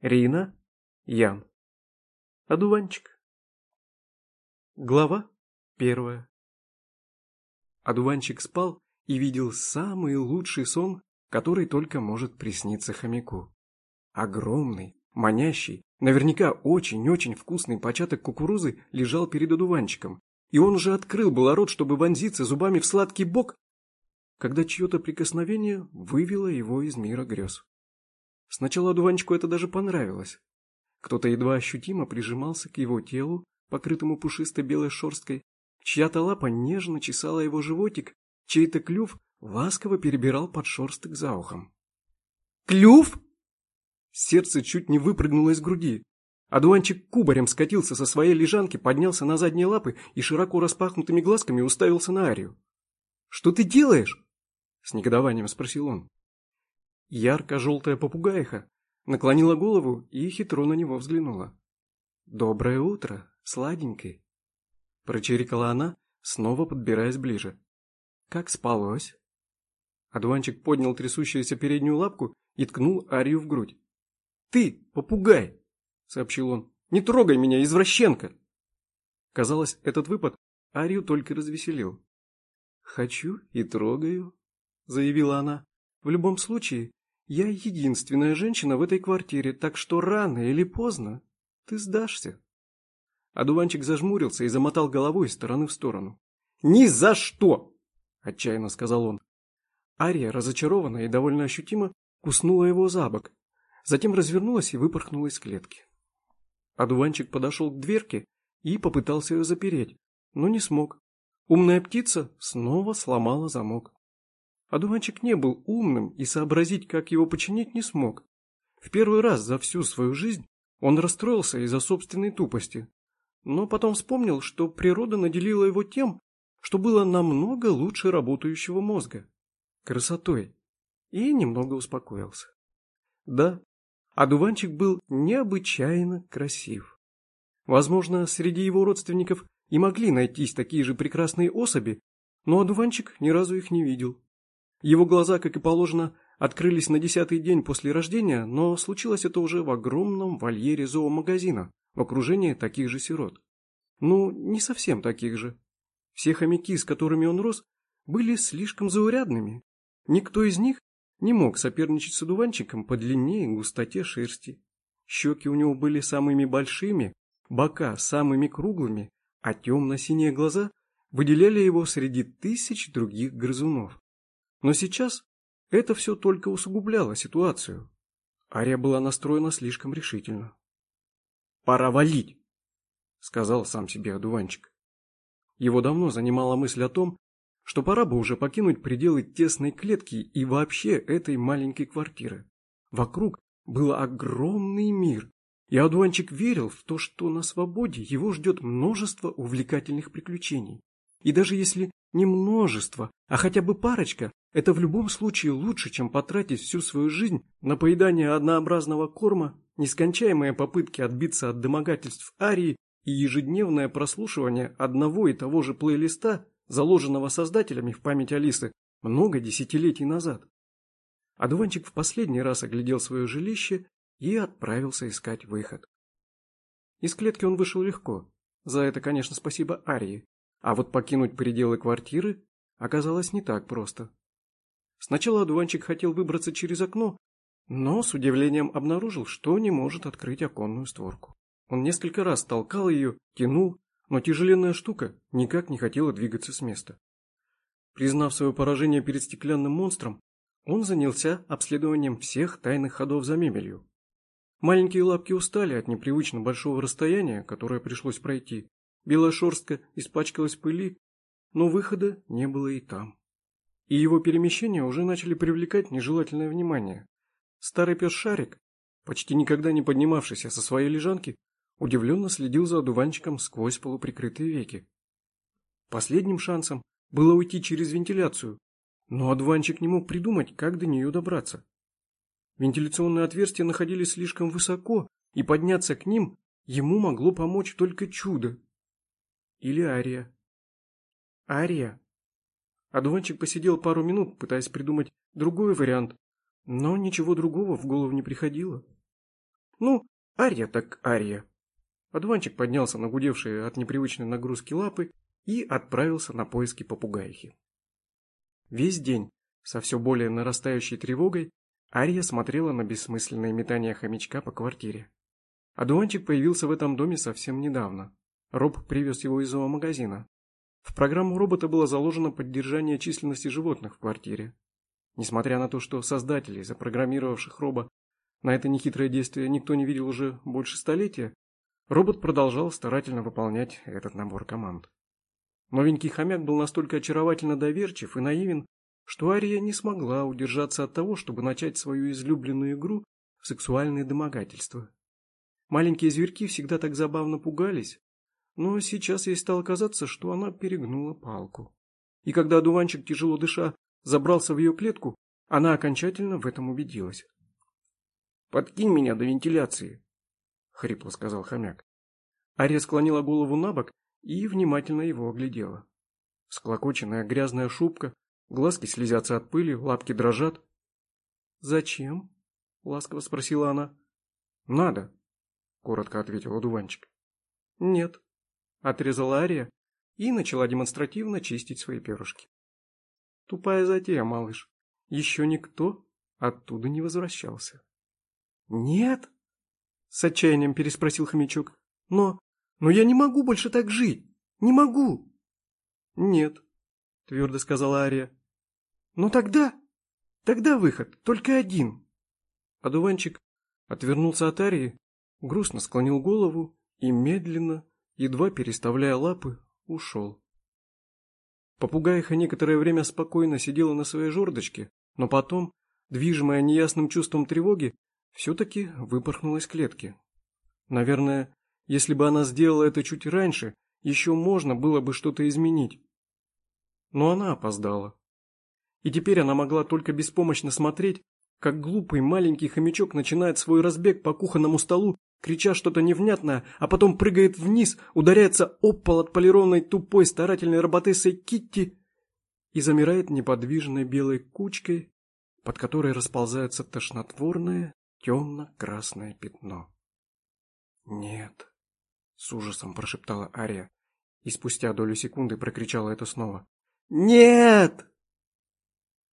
Рина, Ян. Одуванчик. Глава первая. Одуванчик спал и видел самый лучший сон, который только может присниться хомяку. Огромный, манящий, наверняка очень-очень вкусный початок кукурузы лежал перед одуванчиком, и он уже открыл было рот, чтобы вонзиться зубами в сладкий бок, когда чье-то прикосновение вывело его из мира грез. Сначала одуванчику это даже понравилось. Кто-то едва ощутимо прижимался к его телу, покрытому пушистой белой шерсткой, чья-то лапа нежно чесала его животик, чей-то клюв ласково перебирал под шерсток за ухом. «Клюв?» Сердце чуть не выпрыгнуло из груди. Одуванчик кубарем скатился со своей лежанки, поднялся на задние лапы и широко распахнутыми глазками уставился на Арию. «Что ты делаешь?» — с негодованием спросил он. Ярко-желтая попугаиха наклонила голову и хитро на него взглянула. «Доброе утро, сладенький!» Прочирикала она, снова подбираясь ближе. «Как спалось?» Адуанчик поднял трясущуюся переднюю лапку и ткнул Арию в грудь. «Ты, попугай!» — сообщил он. «Не трогай меня, извращенка!» Казалось, этот выпад Арию только развеселил. «Хочу и трогаю», — заявила она. «В любом случае, я единственная женщина в этой квартире, так что рано или поздно ты сдашься. Адуванчик зажмурился и замотал головой из стороны в сторону. «Ни за что!» – отчаянно сказал он. Ария, разочарованная и довольно ощутимо, куснула его за бок, затем развернулась и выпорхнула из клетки. Адуванчик подошел к дверке и попытался ее запереть, но не смог. Умная птица снова сломала замок. Одуванчик не был умным и сообразить, как его починить, не смог. В первый раз за всю свою жизнь он расстроился из-за собственной тупости. Но потом вспомнил, что природа наделила его тем, что было намного лучше работающего мозга. Красотой. И немного успокоился. Да, одуванчик был необычайно красив. Возможно, среди его родственников и могли найтись такие же прекрасные особи, но одуванчик ни разу их не видел. Его глаза, как и положено, открылись на десятый день после рождения, но случилось это уже в огромном вольере зоомагазина, в окружении таких же сирот. Ну, не совсем таких же. Все хомяки, с которыми он рос, были слишком заурядными. Никто из них не мог соперничать с одуванчиком по длине и густоте шерсти. Щеки у него были самыми большими, бока самыми круглыми, а темно-синие глаза выделяли его среди тысяч других грызунов. Но сейчас это все только усугубляло ситуацию. Ария была настроена слишком решительно. «Пора валить!» — сказал сам себе одуванчик. Его давно занимала мысль о том, что пора бы уже покинуть пределы тесной клетки и вообще этой маленькой квартиры. Вокруг был огромный мир, и одуванчик верил в то, что на свободе его ждет множество увлекательных приключений. И даже если не множество, а хотя бы парочка, это в любом случае лучше, чем потратить всю свою жизнь на поедание однообразного корма, нескончаемые попытки отбиться от домогательств Арии и ежедневное прослушивание одного и того же плейлиста, заложенного создателями в память Алисы много десятилетий назад. Адуванчик в последний раз оглядел свое жилище и отправился искать выход. Из клетки он вышел легко. За это, конечно, спасибо Арии. А вот покинуть пределы квартиры оказалось не так просто. Сначала одуванчик хотел выбраться через окно, но с удивлением обнаружил, что не может открыть оконную створку. Он несколько раз толкал ее, тянул, но тяжеленная штука никак не хотела двигаться с места. Признав свое поражение перед стеклянным монстром, он занялся обследованием всех тайных ходов за мебелью. Маленькие лапки устали от непривычно большого расстояния, которое пришлось пройти. Белая шерстка испачкалась пыли, но выхода не было и там и его перемещения уже начали привлекать нежелательное внимание. Старый пес Шарик, почти никогда не поднимавшийся со своей лежанки, удивленно следил за одуванчиком сквозь полуприкрытые веки. Последним шансом было уйти через вентиляцию, но одуванчик не мог придумать, как до нее добраться. Вентиляционные отверстия находились слишком высоко, и подняться к ним ему могло помочь только чудо. Или Ария. Ария Одуванчик посидел пару минут, пытаясь придумать другой вариант, но ничего другого в голову не приходило. Ну, Ария так Ария. Одуванчик поднялся на гудевшие от непривычной нагрузки лапы и отправился на поиски попугаихи. Весь день, со все более нарастающей тревогой, Ария смотрела на бессмысленные метания хомячка по квартире. Одуванчик появился в этом доме совсем недавно. Роб привез его из зоомагазина. В программу робота было заложено поддержание численности животных в квартире. Несмотря на то, что создателей, запрограммировавших Роба, на это нехитрое действие никто не видел уже больше столетия, робот продолжал старательно выполнять этот набор команд. Новенький хомяк был настолько очаровательно доверчив и наивен, что Ария не смогла удержаться от того, чтобы начать свою излюбленную игру в сексуальные домогательства. Маленькие зверьки всегда так забавно пугались, но сейчас ей стало казаться, что она перегнула палку. И когда одуванчик, тяжело дыша, забрался в ее клетку, она окончательно в этом убедилась. «Подкинь меня до вентиляции», — хрипло сказал хомяк. Ария склонила голову на бок и внимательно его оглядела. Склокоченная грязная шубка, глазки слезятся от пыли, лапки дрожат. «Зачем?» — ласково спросила она. «Надо», — коротко ответил одуванчик. «Нет», — отрезала Ария и начала демонстративно чистить свои перышки. Тупая затея, малыш. Еще никто оттуда не возвращался. «Нет?» — с отчаянием переспросил хомячок. «Но... но я не могу больше так жить! Не могу!» «Нет», — твердо сказала Ария. «Но тогда... тогда выход только один!» Одуванчик отвернулся от Арии, грустно склонил голову и медленно, едва переставляя лапы, ушел. Попугайха некоторое время спокойно сидела на своей жердочке, но потом, движимая неясным чувством тревоги, все-таки выпорхнула из клетки. Наверное, если бы она сделала это чуть раньше, еще можно было бы что-то изменить. Но она опоздала. И теперь она могла только беспомощно смотреть, как глупый маленький хомячок начинает свой разбег по кухонному столу, крича что-то невнятное, а потом прыгает вниз, ударяется об пол отполированной тупой старательной работессой Китти и замирает неподвижной белой кучкой, под которой расползается тошнотворное темно-красное пятно. «Нет», — с ужасом прошептала Ария и спустя долю секунды прокричала это снова. «Нет!»